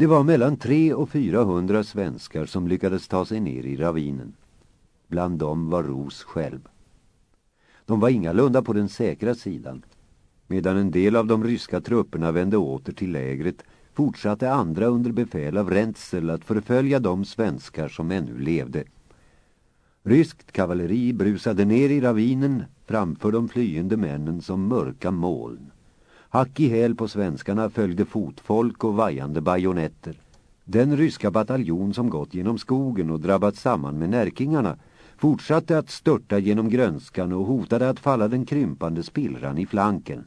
Det var mellan 300 och 400 svenskar som lyckades ta sig ner i ravinen. Bland dem var Ros själv. De var ingalunda på den säkra sidan. Medan en del av de ryska trupperna vände åter till lägret fortsatte andra under befäl av Rentzel att förfölja de svenskar som ännu levde. Ryskt kavalleri brusade ner i ravinen framför de flyende männen som mörka moln. Hack i häl på svenskarna följde fotfolk och vajande bajonetter. Den ryska bataljon som gått genom skogen och drabbat samman med närkingarna fortsatte att störta genom grönskan och hotade att falla den krympande spillran i flanken.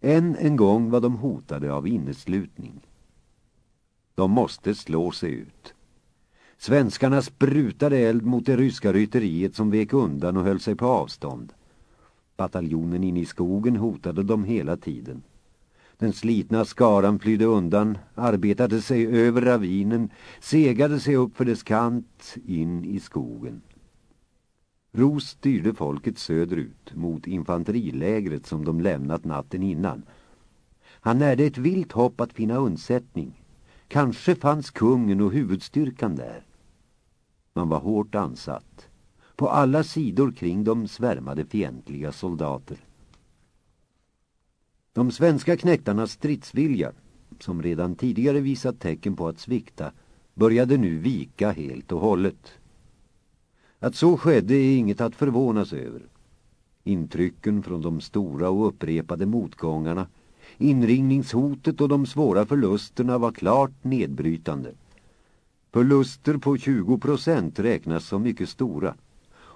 Än en gång var de hotade av inneslutning. De måste slå sig ut. Svenskarna sprutade eld mot det ryska rytteriet som vek undan och höll sig på avstånd. Bataljonen in i skogen hotade dem hela tiden. Den slitna skaran flydde undan, arbetade sig över ravinen, segade sig upp för dess kant in i skogen. Ros styrde folket söderut mot infanterilägret som de lämnat natten innan. Han närde ett vilt hopp att finna undsättning. Kanske fanns kungen och huvudstyrkan där. Man var hårt ansatt. På alla sidor kring dem svärmade fientliga soldater. De svenska knäktarnas stridsvilja, som redan tidigare visat tecken på att svikta, började nu vika helt och hållet. Att så skedde är inget att förvånas över. Intrycken från de stora och upprepade motgångarna, inringningshotet och de svåra förlusterna var klart nedbrytande. Förluster på 20 procent räknas som mycket stora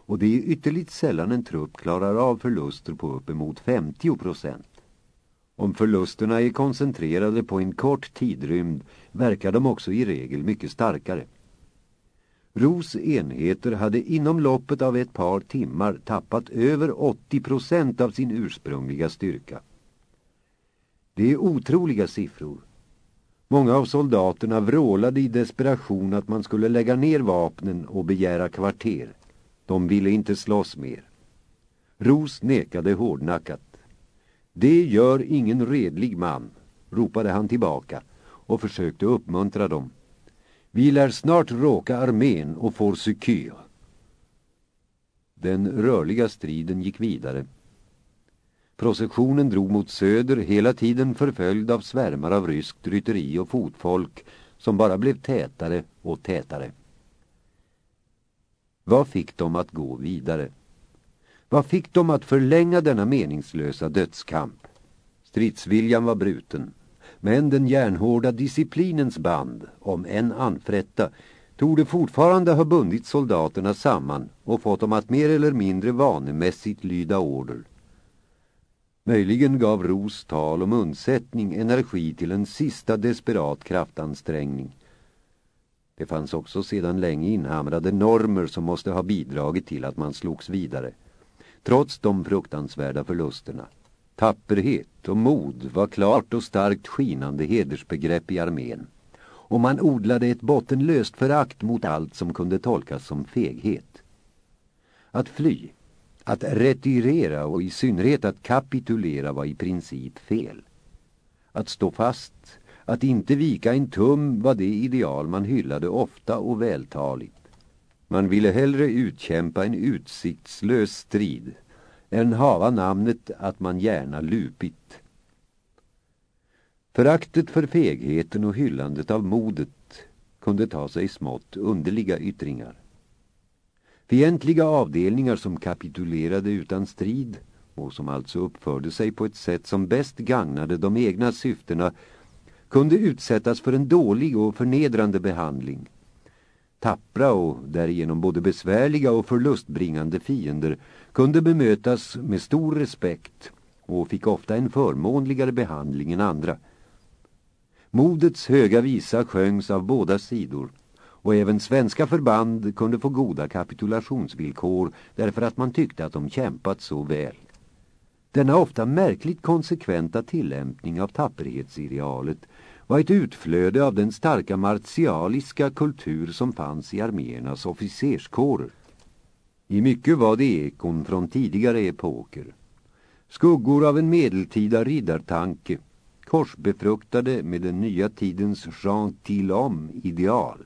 och det är ytterligt sällan en trupp klarar av förluster på uppemot 50 procent. Om förlusterna är koncentrerade på en kort tidrymd verkar de också i regel mycket starkare. Ros enheter hade inom loppet av ett par timmar tappat över 80 procent av sin ursprungliga styrka. Det är otroliga siffror. Många av soldaterna vrålade i desperation att man skulle lägga ner vapnen och begära kvarter. De ville inte slåss mer. Ros nekade hårdnackat. Det gör ingen redlig man, ropade han tillbaka och försökte uppmuntra dem. Vi lär snart råka armén och får Sekyr. Den rörliga striden gick vidare. Processionen drog mot söder hela tiden förföljd av svärmar av ryskt rytteri och fotfolk som bara blev tätare och tätare. Vad fick dem att gå vidare? Vad fick dem att förlänga denna meningslösa dödskamp? Stridsviljan var bruten. Men den järnhårda disciplinens band, om en anfrätta, torde fortfarande ha bundit soldaterna samman och fått dem att mer eller mindre vanemässigt lyda order. Möjligen gav Ros tal om undsättning energi till en sista desperat kraftansträngning. Det fanns också sedan länge inhamrade normer som måste ha bidragit till att man slogs vidare, trots de fruktansvärda förlusterna. Tapperhet och mod var klart och starkt skinande hedersbegrepp i armén. Och man odlade ett bottenlöst förakt mot allt som kunde tolkas som feghet. Att fly, att retirera och i synnerhet att kapitulera var i princip fel. Att stå fast, att inte vika en tum var det ideal man hyllade ofta och vältaligt. Man ville hellre utkämpa en utsiktslös strid än hava namnet att man gärna lupit. Föraktet för fegheten och hyllandet av modet kunde ta sig smått underliga yttringar. Fientliga avdelningar som kapitulerade utan strid och som alltså uppförde sig på ett sätt som bäst gagnade de egna syftena kunde utsättas för en dålig och förnedrande behandling. Tappra och därigenom både besvärliga och förlustbringande fiender kunde bemötas med stor respekt och fick ofta en förmånligare behandling än andra. Modets höga visa sjöngs av båda sidor och även svenska förband kunde få goda kapitulationsvillkor därför att man tyckte att de kämpat så väl. Denna ofta märkligt konsekventa tillämpning av tapperhetsidealet var ett utflöde av den starka martialiska kultur som fanns i arméernas officerskårer. I mycket var det ekon från tidigare epoker. Skuggor av en medeltida riddartanke, korsbefruktade med den nya tidens gentilhomme-ideal.